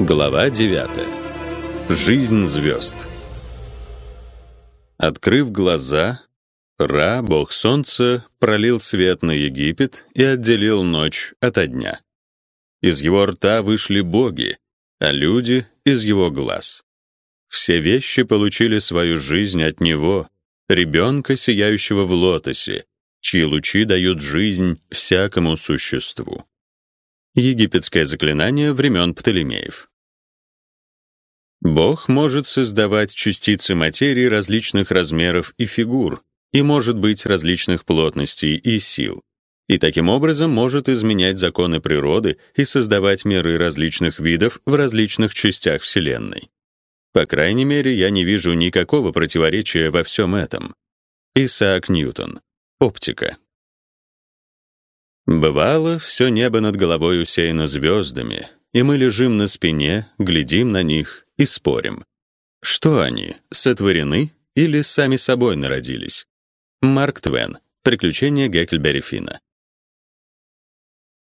Глава 9. Жизнь звезд. Открыв глаза, Ра, бог солнца, пролил свет на Египет и отделил ночь ото дня. Из его рта вышли боги, а люди — из его глаз. Все вещи получили свою жизнь от него, ребенка, сияющего в лотосе, чьи лучи дают жизнь всякому существу. Египетское заклинание времен Птолемеев. Бог может создавать частицы материи различных размеров и фигур, и может быть различных плотностей и сил, и таким образом может изменять законы природы и создавать миры различных видов в различных частях Вселенной. По крайней мере, я не вижу никакого противоречия во всем этом. Исаак Ньютон. Оптика. Бывало, все небо над головой усеяно звездами, и мы лежим на спине, глядим на них и спорим. Что они, сотворены или сами собой народились? Марк Твен. Приключения Геккельберри Финна.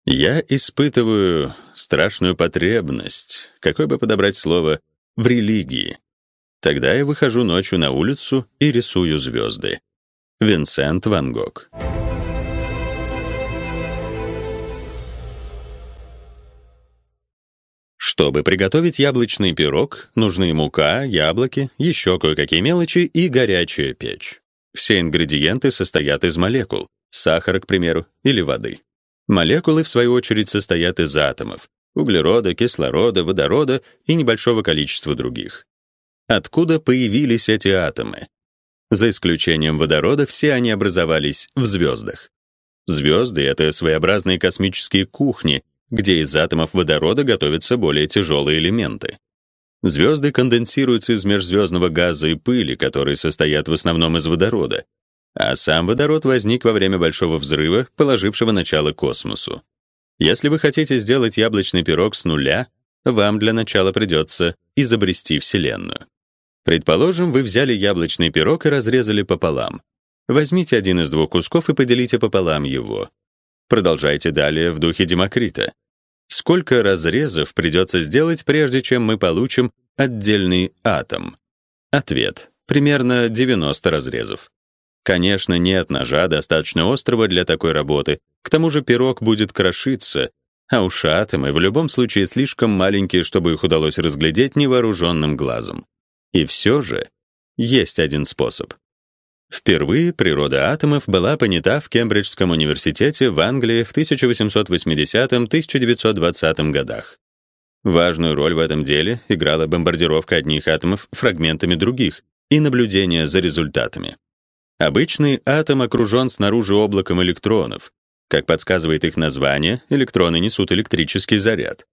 Я испытываю страшную потребность, какой бы подобрать слово, в религии. Тогда я выхожу ночью на улицу и рисую звезды. Винсент Ван Гог. Чтобы приготовить яблочный пирог, нужны мука, яблоки, еще кое-какие мелочи и горячая печь. Все ингредиенты состоят из молекул, сахара, к примеру, или воды. Молекулы, в свою очередь, состоят из атомов — углерода, кислорода, водорода и небольшого количества других. Откуда появились эти атомы? За исключением водорода, все они образовались в звездах. Звезды — это своеобразные космические кухни, где из атомов водорода готовятся более тяжелые элементы. Звезды конденсируются из межзвездного газа и пыли, которые состоят в основном из водорода, а сам водород возник во время большого взрыва, положившего начало космосу. Если вы хотите сделать яблочный пирог с нуля, вам для начала придется изобрести Вселенную. Предположим, вы взяли яблочный пирог и разрезали пополам. Возьмите один из двух кусков и поделите пополам его. Продолжайте далее в духе Демокрита. Сколько разрезов придется сделать, прежде чем мы получим отдельный атом? Ответ: примерно 90 разрезов. Конечно, нет ножа достаточно острого для такой работы. К тому же пирог будет крошиться, а уж атомы в любом случае слишком маленькие, чтобы их удалось разглядеть невооруженным глазом. И все же есть один способ. Впервые природа атомов была понята в Кембриджском университете в Англии в 1880-1920 годах. Важную роль в этом деле играла бомбардировка одних атомов фрагментами других и наблюдение за результатами. Обычный атом окружен снаружи облаком электронов. Как подсказывает их название, электроны несут электрический заряд.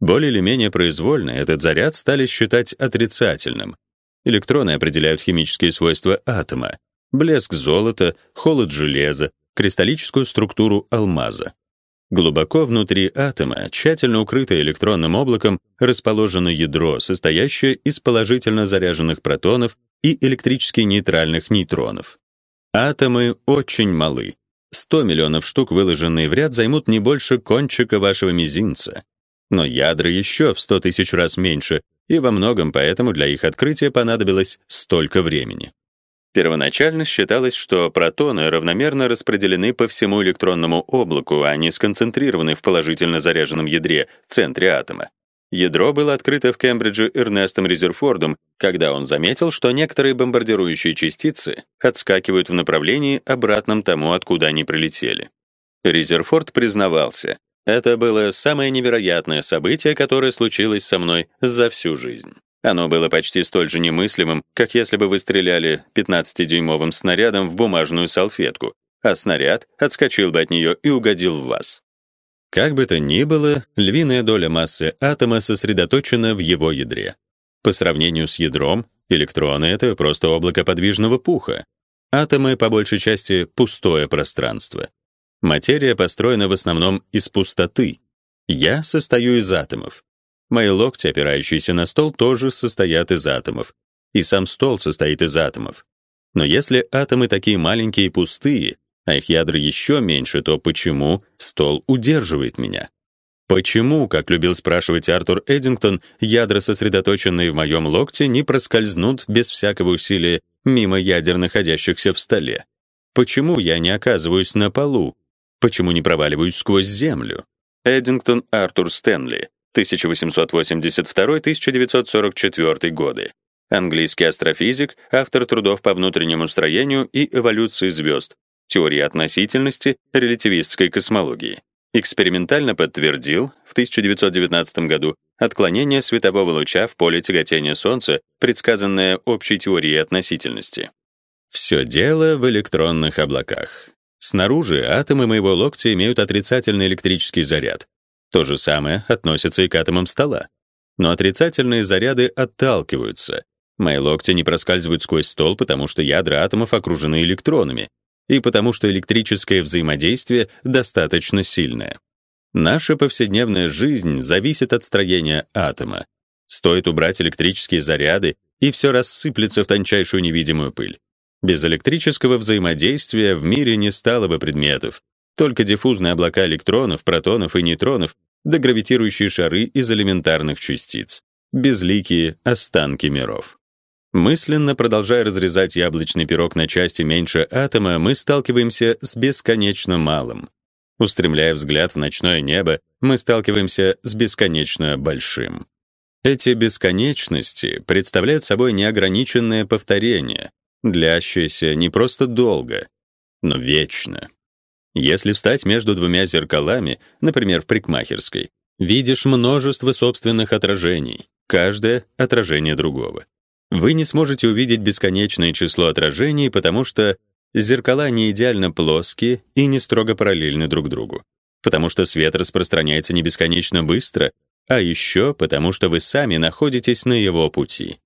Более или менее произвольно этот заряд стали считать отрицательным. Электроны определяют химические свойства атома, блеск золота, холод железа, кристаллическую структуру алмаза. Глубоко внутри атома, тщательно укрытое электронным облаком, расположено ядро, состоящее из положительно заряженных протонов и электрически нейтральных нейтронов. Атомы очень малы. 100 миллионов штук, выложенные в ряд, займут не больше кончика вашего мизинца. Но ядра еще в 100 тысяч раз меньше, и во многом поэтому для их открытия понадобилось столько времени. Первоначально считалось, что протоны равномерно распределены по всему электронному облаку, а не сконцентрированы в положительно заряженном ядре, центре атома. Ядро было открыто в Кембридже Эрнестом Резерфордом, когда он заметил, что некоторые бомбардирующие частицы отскакивают в направлении обратном тому, откуда они прилетели. Резерфорд признавался: "Это было самое невероятное событие, которое случилось со мной за всю жизнь". Оно было почти столь же немыслимым, как если бы вы стреляли 15-дюймовым снарядом в бумажную салфетку, а снаряд отскочил бы от нее и угодил в вас. Как бы то ни было, львиная доля массы атома сосредоточена в его ядре. По сравнению с ядром, электроны — это просто облако подвижного пуха. Атомы, по большей части, пустое пространство. Материя построена в основном из пустоты. Я состою из атомов. Мои локти, опирающиеся на стол, тоже состоят из атомов. И сам стол состоит из атомов. Но если атомы такие маленькие и пустые, а их ядра еще меньше, то почему стол удерживает меня? Почему, как любил спрашивать Артур Эдингтон, ядра, сосредоточенные в моем локте, не проскользнут без всякого усилия мимо ядер, находящихся в столе? Почему я не оказываюсь на полу? Почему не проваливаюсь сквозь землю? Эдингтон Артур Стэнли, 1882-1944 годы. Английский астрофизик, автор трудов по внутреннему строению и эволюции звезд, теории относительности, релятивистской космологии. Экспериментально подтвердил в 1919 году отклонение светового луча в поле тяготения Солнца, предсказанное общей теорией относительности. Все дело в электронных облаках. Снаружи атомы моего локтя имеют отрицательный электрический заряд. То же самое относится и к атомам стола. Но отрицательные заряды отталкиваются. Мои локти не проскальзывают сквозь стол, потому что ядра атомов окружены электронами, и потому что электрическое взаимодействие достаточно сильное. Наша повседневная жизнь зависит от строения атома. Стоит убрать электрические заряды, и все рассыплется в тончайшую невидимую пыль. Без электрического взаимодействия в мире не стало бы предметов, только диффузные облака электронов, протонов и нейтронов, да гравитирующие шары из элементарных частиц, безликие останки миров. Мысленно продолжая разрезать яблочный пирог на части меньше атома, мы сталкиваемся с бесконечно малым. Устремляя взгляд в ночное небо, мы сталкиваемся с бесконечно большим. Эти бесконечности представляют собой неограниченное повторение, длящееся не просто долго, но вечно. Если встать между двумя зеркалами, например, в парикмахерской, видишь множество собственных отражений, каждое отражение другого. Вы не сможете увидеть бесконечное число отражений, потому что зеркала не идеально плоские и не строго параллельны друг другу. Потому что свет распространяется не бесконечно быстро, а еще потому что вы сами находитесь на его пути.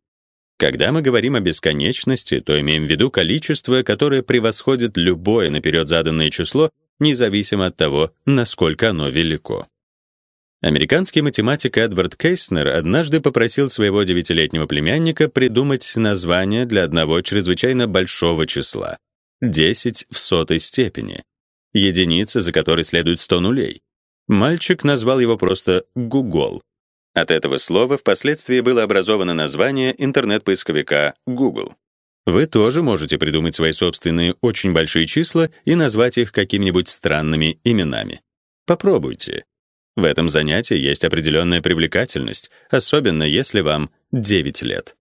Когда мы говорим о бесконечности, то имеем в виду количество, которое превосходит любое наперед заданное число, независимо от того, насколько оно велико. Американский математик Эдвард Кейснер однажды попросил своего девятилетнего племянника придумать название для одного чрезвычайно большого числа — 10 в сотой степени, единица, за которой следует 100 нулей. Мальчик назвал его просто «Гугол». От этого слова впоследствии было образовано название интернет-поисковика Google. Вы тоже можете придумать свои собственные очень большие числа и назвать их какими-нибудь странными именами. Попробуйте. В этом занятии есть определенная привлекательность, особенно если вам 9 лет.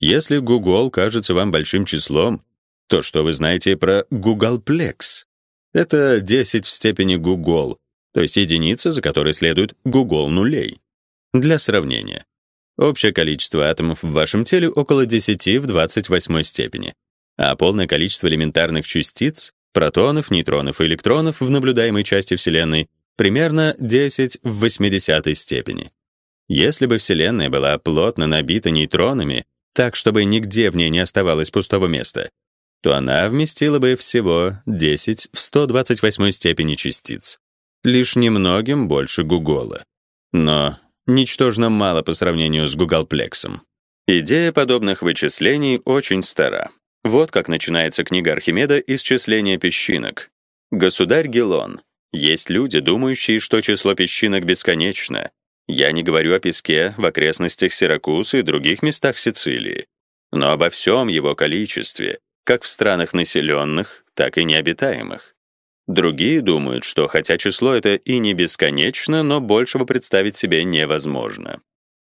Если Google кажется вам большим числом, то что вы знаете про Googleplex? Это 10 в степени Google, то есть единица, за которой следует Google нулей. Для сравнения. Общее количество атомов в вашем теле около 10 в 28 степени, а полное количество элементарных частиц, протонов, нейтронов и электронов в наблюдаемой части Вселенной примерно 10 в 80 степени. Если бы Вселенная была плотно набита нейтронами, так чтобы нигде в ней не оставалось пустого места, то она вместила бы всего 10 в 128 степени частиц, лишь немногим больше Гугола. Но ничтожно мало по сравнению с Гуглплексом. Идея подобных вычислений очень стара. Вот как начинается книга Архимеда «Исчисление песчинок». Государь Гелон, есть люди, думающие, что число песчинок бесконечно. Я не говорю о песке в окрестностях Сиракузы и других местах Сицилии, но обо всем его количестве, как в странах населенных, так и необитаемых. Другие думают, что хотя число это и не бесконечно, но большего представить себе невозможно.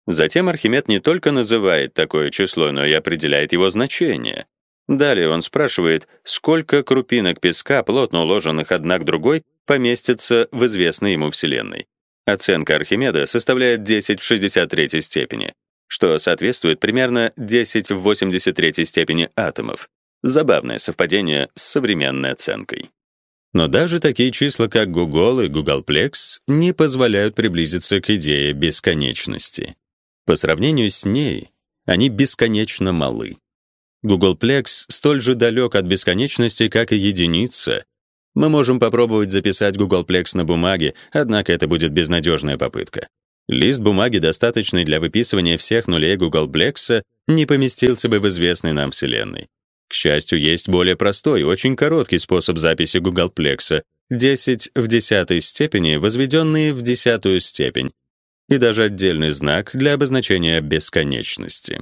Затем Архимед не только называет такое число, но и определяет его значение. Далее он спрашивает, сколько крупинок песка, плотно уложенных одна к другой, поместится в известной ему Вселенной. Оценка Архимеда составляет 10 в 63 степени, что соответствует примерно 10 в 83 степени атомов. Забавное совпадение с современной оценкой. Но даже такие числа, как Google и Googleplex, не позволяют приблизиться к идее бесконечности. По сравнению с ней, они бесконечно малы. Googleplex столь же далек от бесконечности, как и единица, мы можем попробовать записать Googleplex на бумаге, однако это будет безнадежная попытка. Лист бумаги, достаточный для выписывания всех нулей Googleplex, не поместился бы в известной нам Вселенной. К счастью, есть более простой очень короткий способ записи Googleplex, 10 в десятой степени, возведенные в десятую степень, и даже отдельный знак для обозначения бесконечности.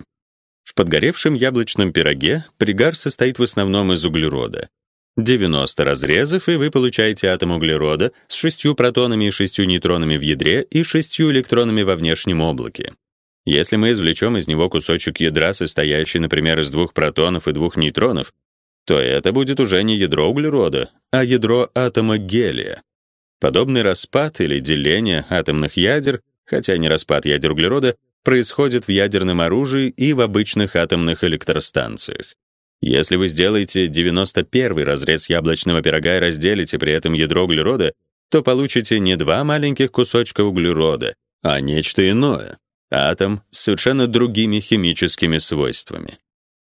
В подгоревшем яблочном пироге пригар состоит в основном из углерода. 90 разрезов, и вы получаете атом углерода с шестью протонами и шестью нейтронами в ядре и шестью электронами во внешнем облаке. Если мы извлечем из него кусочек ядра, состоящий, например, из двух протонов и двух нейтронов, то это будет уже не ядро углерода, а ядро атома гелия. Подобный распад или деление атомных ядер, хотя не распад ядер углерода, происходит в ядерном оружии и в обычных атомных электростанциях. Если вы сделаете 91 разрез яблочного пирога и разделите при этом ядро углерода, то получите не два маленьких кусочка углерода, а нечто иное атом с совершенно другими химическими свойствами.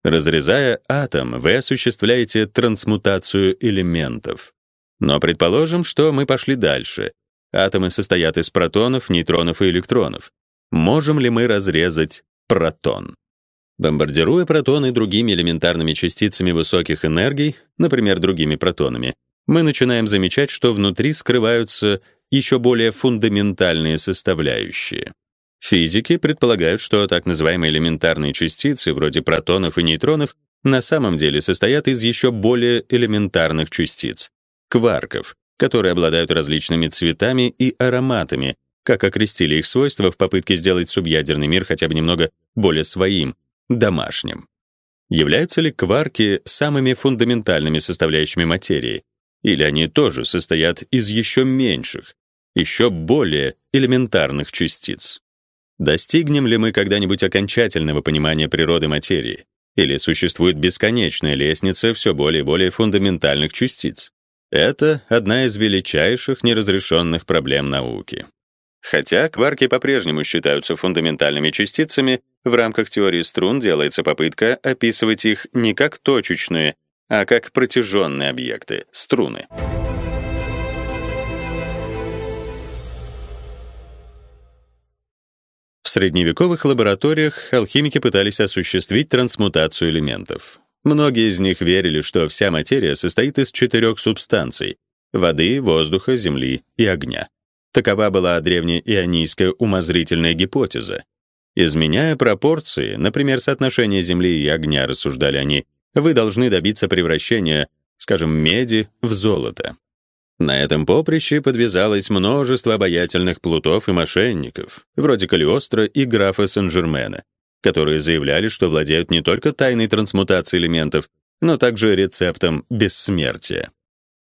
Разрезая атом, вы осуществляете трансмутацию элементов. Но предположим, что мы пошли дальше. Атомы состоят из протонов, нейтронов и электронов. Можем ли мы разрезать протон? Бомбардируя протоны другими элементарными частицами высоких энергий, например, другими протонами, мы начинаем замечать, что внутри скрываются еще более фундаментальные составляющие. Физики предполагают, что так называемые элементарные частицы, вроде протонов и нейтронов, на самом деле состоят из еще более элементарных частиц кварков, которые обладают различными цветами и ароматами, как окрестили их свойства в попытке сделать субъядерный мир хотя бы немного более своим, домашним. Являются ли кварки самыми фундаментальными составляющими материи, или они тоже состоят из еще меньших, еще более элементарных частиц? Достигнем ли мы когда-нибудь окончательного понимания природы материи? Или существует бесконечная лестница все более и более фундаментальных частиц? Это одна из величайших неразрешенных проблем науки. Хотя кварки по-прежнему считаются фундаментальными частицами, в рамках теории струн делается попытка описывать их не как точечные, а как протяженные объекты струны. В средневековых лабораториях алхимики пытались осуществить трансмутацию элементов. Многие из них верили, что вся материя состоит из четырех субстанций: воды, воздуха, земли и огня. Такова была древнеионийская умозрительная гипотеза. Изменяя пропорции, например, соотношение земли и огня, рассуждали они, вы должны добиться превращения, скажем, меди в золото. На этом поприще подвязалось множество обаятельных плутов и мошенников, вроде Калиостро и графа Сен-Жермена, которые заявляли, что владеют не только тайной трансмутации элементов, но также рецептом бессмертия.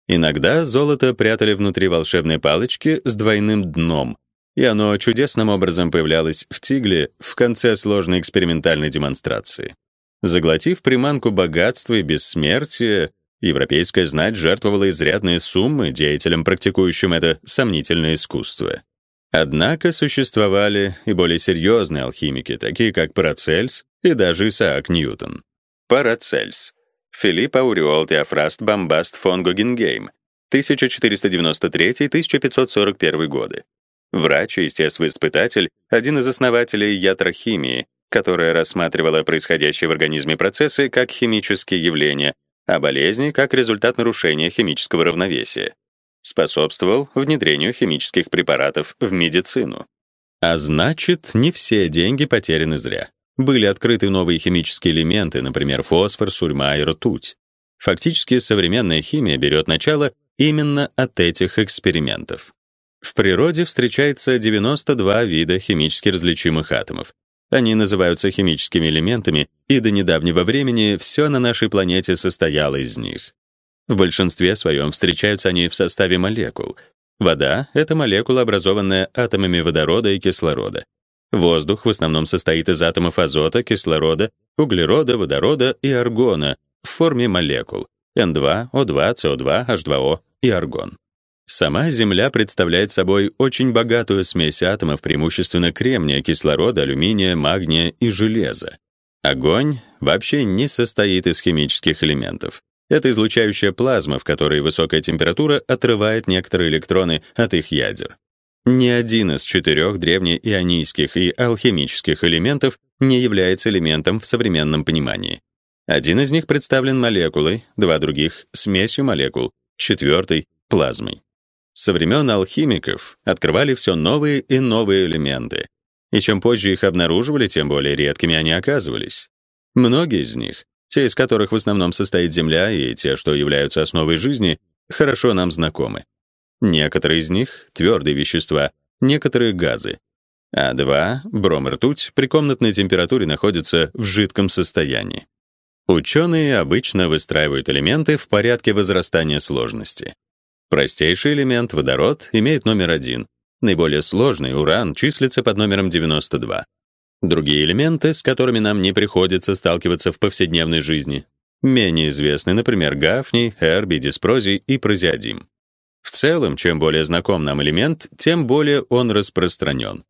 Иногда золото прятали внутри волшебной палочки с двойным дном, и оно чудесным образом появлялось в тигле в конце сложной экспериментальной демонстрации. Заглотив приманку богатства и бессмертия, Европейская знать жертвовала изрядные суммы деятелям, практикующим это сомнительное искусство. Однако существовали и более серьезные алхимики, такие как Парацельс и даже Исаак Ньютон. Парацельс. Филипп Ауреол Теофраст Бомбаст фон Гогенгейм, 1493-1541 годы. Врач и естествоиспытатель, один из основателей ятрохимии, которая рассматривала происходящие в организме процессы как химические явления, а болезни как результат нарушения химического равновесия. Способствовал внедрению химических препаратов в медицину. А значит, не все деньги потеряны зря. Были открыты новые химические элементы, например, фосфор, сурьма и ртуть. Фактически современная химия берет начало именно от этих экспериментов. В природе встречается 92 вида химически различимых атомов, они называются химическими элементами, и до недавнего времени все на нашей планете состояло из них. В большинстве своем встречаются они в составе молекул. Вода — это молекула, образованная атомами водорода и кислорода. Воздух в основном состоит из атомов азота, кислорода, углерода, водорода и аргона в форме молекул N2, O2, CO2, H2O и аргон. Сама Земля представляет собой очень богатую смесь атомов, преимущественно кремния, кислорода, алюминия, магния и железа. Огонь вообще не состоит из химических элементов. Это излучающая плазма, в которой высокая температура отрывает некоторые электроны от их ядер. Ни один из четырех древнеионийских и алхимических элементов не является элементом в современном понимании. Один из них представлен молекулой, два других — смесью молекул, четвертый плазмой. Со времен алхимиков открывали все новые и новые элементы. И чем позже их обнаруживали, тем более редкими они оказывались. Многие из них, те из которых в основном состоит Земля и те, что являются основой жизни, хорошо нам знакомы. Некоторые из них — твердые вещества, некоторые — газы. А два, бром и ртуть, при комнатной температуре находятся в жидком состоянии. Ученые обычно выстраивают элементы в порядке возрастания сложности. Простейший элемент, водород, имеет номер 1. Наиболее сложный, уран, числится под номером 92. Другие элементы, с которыми нам не приходится сталкиваться в повседневной жизни, менее известны, например, гафний, эрбий, диспрозий и прозиодим. В целом, чем более знаком нам элемент, тем более он распространен.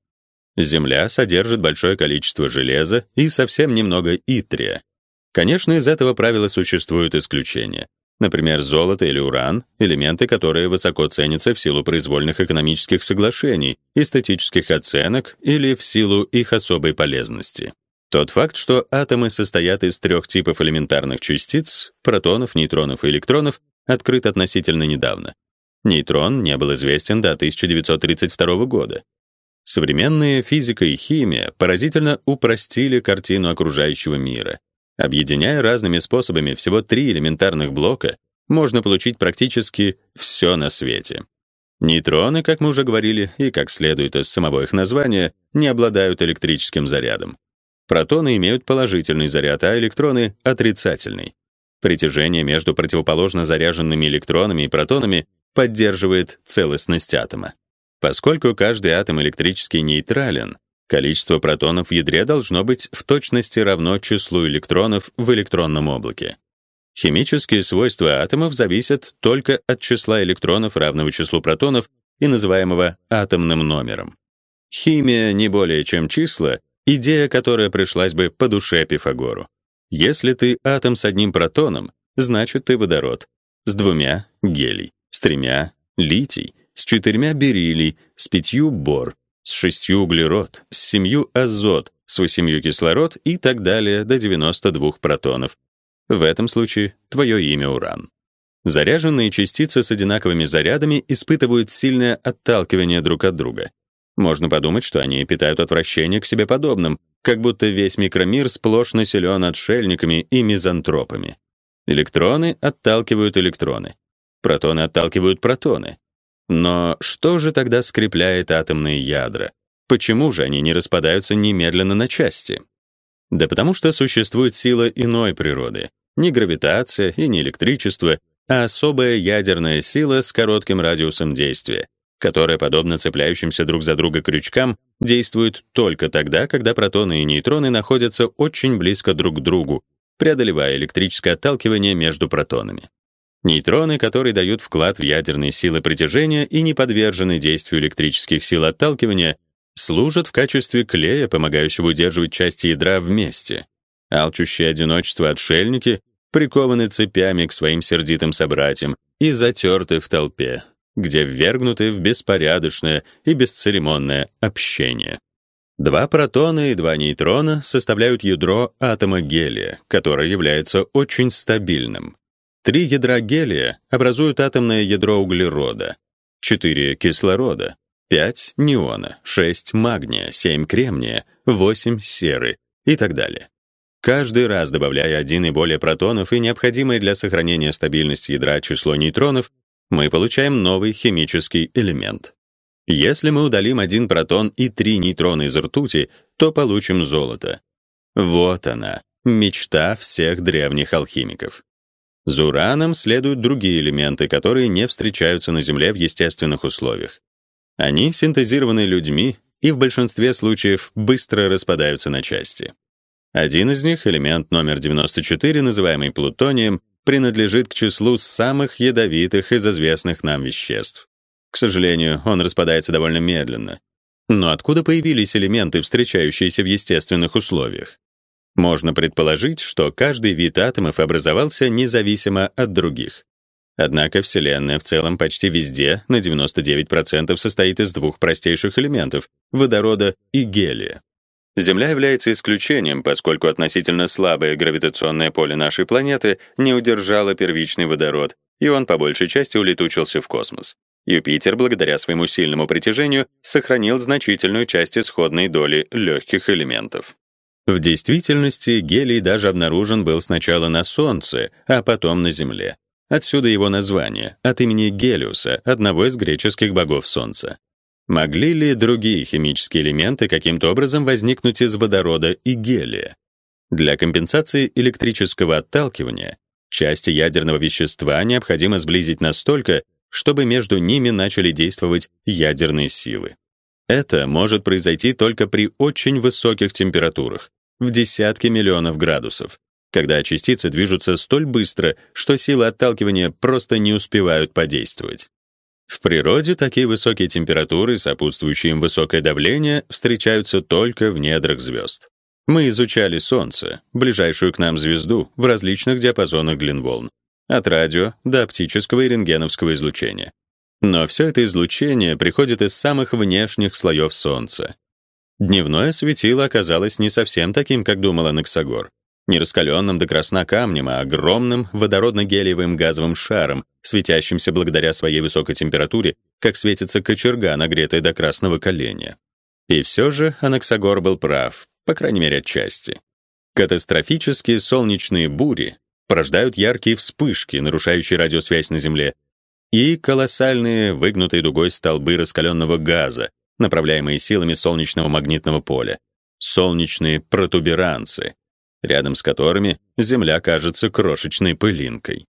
Земля содержит большое количество железа и совсем немного итрия. Конечно, из этого правила существуют исключения. Например, золото или уран — элементы, которые высоко ценятся в силу произвольных экономических соглашений, эстетических оценок или в силу их особой полезности. Тот факт, что атомы состоят из трех типов элементарных частиц — протонов, нейтронов и электронов — открыт относительно недавно. Нейтрон не был известен до 1932 года. Современные физика и химия поразительно упростили картину окружающего мира. Объединяя разными способами всего три элементарных блока, можно получить практически все на свете. Нейтроны, как мы уже говорили, и как следует из самого их названия, не обладают электрическим зарядом. Протоны имеют положительный заряд, а электроны — отрицательный. Притяжение между противоположно заряженными электронами и протонами поддерживает целостность атома. Поскольку каждый атом электрически нейтрален, количество протонов в ядре должно быть в точности равно числу электронов в электронном облаке. Химические свойства атомов зависят только от числа электронов равного числу протонов и называемого атомным номером. Химия не более чем числа, идея, которая пришлась бы по душе Пифагору. Если ты атом с одним протоном, значит ты водород, с двумя гелий, с тремя литий, с четырьмя бериллий, с пятью бор, с шестью углерод, с семью азот, с восемью кислород и так далее до 92 протонов. В этом случае твое имя уран. Заряженные частицы с одинаковыми зарядами испытывают сильное отталкивание друг от друга. Можно подумать, что они питают отвращение к себе подобным, как будто весь микромир сплошь населен отшельниками и мизантропами. Электроны отталкивают электроны. Протоны отталкивают протоны. Но что же тогда скрепляет атомные ядра? Почему же они не распадаются немедленно на части? Да потому что существует сила иной природы, не гравитация и не электричество, а особая ядерная сила с коротким радиусом действия, которая, подобно цепляющимся друг за друга крючкам, действует только тогда, когда протоны и нейтроны находятся очень близко друг к другу, преодолевая электрическое отталкивание между протонами. Нейтроны, которые дают вклад в ядерные силы притяжения и не подвержены действию электрических сил отталкивания, служат в качестве клея, помогающего удерживать части ядра вместе. Алчущие одиночество отшельники прикованы цепями к своим сердитым собратьям и затерты в толпе, где ввергнуты в беспорядочное и бесцеремонное общение. Два протона и два нейтрона составляют ядро атома гелия, которое является очень стабильным. Три ядра гелия образуют атомное ядро углерода, четыре кислорода, пять неона, шесть магния, семь кремния, восемь серы и так далее. Каждый раз добавляя один и более протонов и необходимое для сохранения стабильности ядра число нейтронов, мы получаем новый химический элемент. Если мы удалим один протон и три нейтрона из ртути, то получим золото. Вот она, мечта всех древних алхимиков. За ураном следуют другие элементы, которые не встречаются на Земле в естественных условиях. Они синтезированы людьми и в большинстве случаев быстро распадаются на части. Один из них, элемент номер 94, называемый плутонием, принадлежит к числу самых ядовитых из известных нам веществ. К сожалению, он распадается довольно медленно. Но откуда появились элементы, встречающиеся в естественных условиях? Можно предположить, что каждый вид атомов образовался независимо от других. Однако Вселенная в целом почти везде, на 99%, состоит из двух простейших элементов — водорода и гелия. Земля является исключением, поскольку относительно слабое гравитационное поле нашей планеты не удержало первичный водород и он по большей части улетучился в космос. Юпитер, благодаря своему сильному притяжению, сохранил значительную часть исходной доли легких элементов. В действительности гелий даже обнаружен был сначала на Солнце, а потом на Земле. Отсюда его название, от имени Гелиуса, одного из греческих богов Солнца. Могли ли другие химические элементы каким-то образом возникнуть из водорода и гелия? Для компенсации электрического отталкивания части ядерного вещества необходимо сблизить настолько, чтобы между ними начали действовать ядерные силы. Это может произойти только при очень высоких температурах, в десятки миллионов градусов, когда частицы движутся столь быстро, что силы отталкивания просто не успевают подействовать. В природе такие высокие температуры, сопутствующие им высокое давление, встречаются только в недрах звезд. Мы изучали Солнце, ближайшую к нам звезду, в различных диапазонах длин волн, от радио до оптического и рентгеновского излучения. Но все это излучение приходит из самых внешних слоев Солнца. Дневное светило оказалось не совсем таким, как думал Анаксагор не раскаленным до красна камнем, а огромным водородно-гелиевым газовым шаром, светящимся благодаря своей высокой температуре, как светится кочерга, нагретая до красного коленя. И все же Анаксагор был прав, по крайней мере, отчасти. Катастрофические солнечные бури порождают яркие вспышки, нарушающие радиосвязь на Земле, и колоссальные выгнутые дугой столбы раскаленного газа, направляемые силами солнечного магнитного поля, солнечные протуберанцы, рядом с которыми Земля кажется крошечной пылинкой.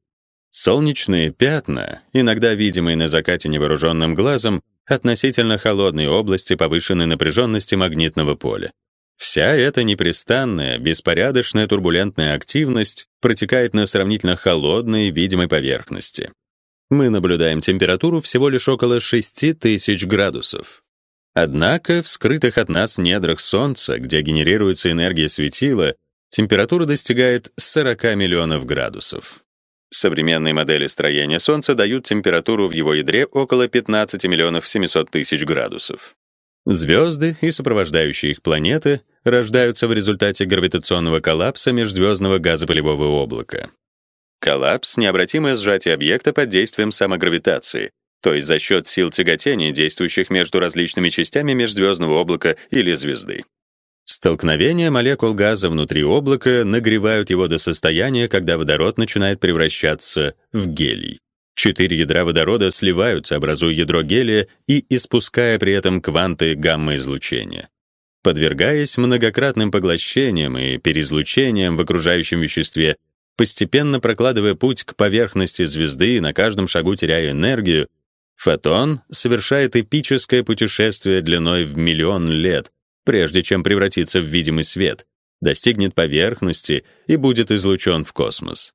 Солнечные пятна, иногда видимые на закате невооруженным глазом, относительно холодной области повышенной напряженности магнитного поля. Вся эта непрестанная, беспорядочная турбулентная активность протекает на сравнительно холодной видимой поверхности. Мы наблюдаем температуру всего лишь около 6000 градусов. Однако в скрытых от нас недрах Солнца, где генерируется энергия светила, температура достигает 40 миллионов градусов. Современные модели строения Солнца дают температуру в его ядре около 15 миллионов 700 тысяч градусов. Звезды и сопровождающие их планеты рождаются в результате гравитационного коллапса межзвездного газопылевого облака. Коллапс — необратимое сжатие объекта под действием самогравитации, то есть за счет сил тяготения, действующих между различными частями межзвездного облака или звезды. Столкновения молекул газа внутри облака нагревают его до состояния, когда водород начинает превращаться в гелий. Четыре ядра водорода сливаются, образуя ядро гелия и испуская при этом кванты гамма-излучения. Подвергаясь многократным поглощениям и переизлучениям в окружающем веществе, постепенно прокладывая путь к поверхности звезды и на каждом шагу теряя энергию, фотон совершает эпическое путешествие длиной в миллион лет, прежде чем превратиться в видимый свет, достигнет поверхности и будет излучен в космос.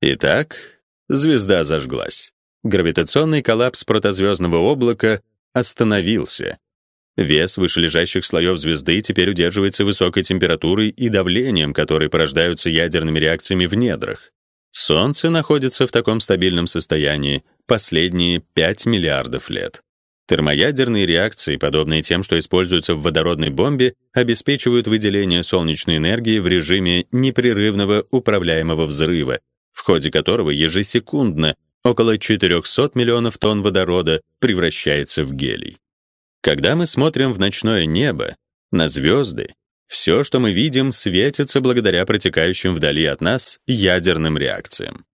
Итак, звезда зажглась. Гравитационный коллапс протозвездного облака остановился. Вес вышележащих слоев звезды теперь удерживается высокой температурой и давлением, которые порождаются ядерными реакциями в недрах. Солнце находится в таком стабильном состоянии последние 5 миллиардов лет. Термоядерные реакции, подобные тем, что используются в водородной бомбе, обеспечивают выделение солнечной энергии в режиме непрерывного управляемого взрыва, в ходе которого ежесекундно около 400 миллионов тонн водорода превращается в гелий. Когда мы смотрим в ночное небо, на звезды, все, что мы видим, светится благодаря протекающим вдали от нас ядерным реакциям.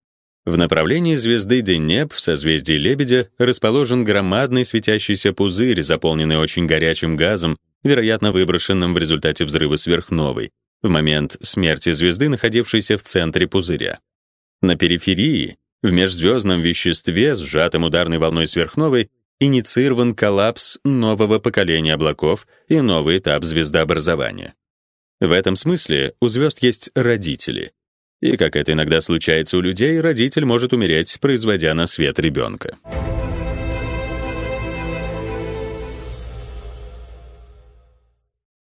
В направлении звезды Денеп в созвездии Лебедя расположен громадный светящийся пузырь, заполненный очень горячим газом, вероятно, выброшенным в результате взрыва сверхновой, в момент смерти звезды, находившейся в центре пузыря. На периферии, в межзвездном веществе, сжатом ударной волной сверхновой, инициирован коллапс нового поколения облаков и новый этап звездообразования. В этом смысле у звезд есть родители — и, как это иногда случается у людей, родитель может умереть, производя на свет ребенка.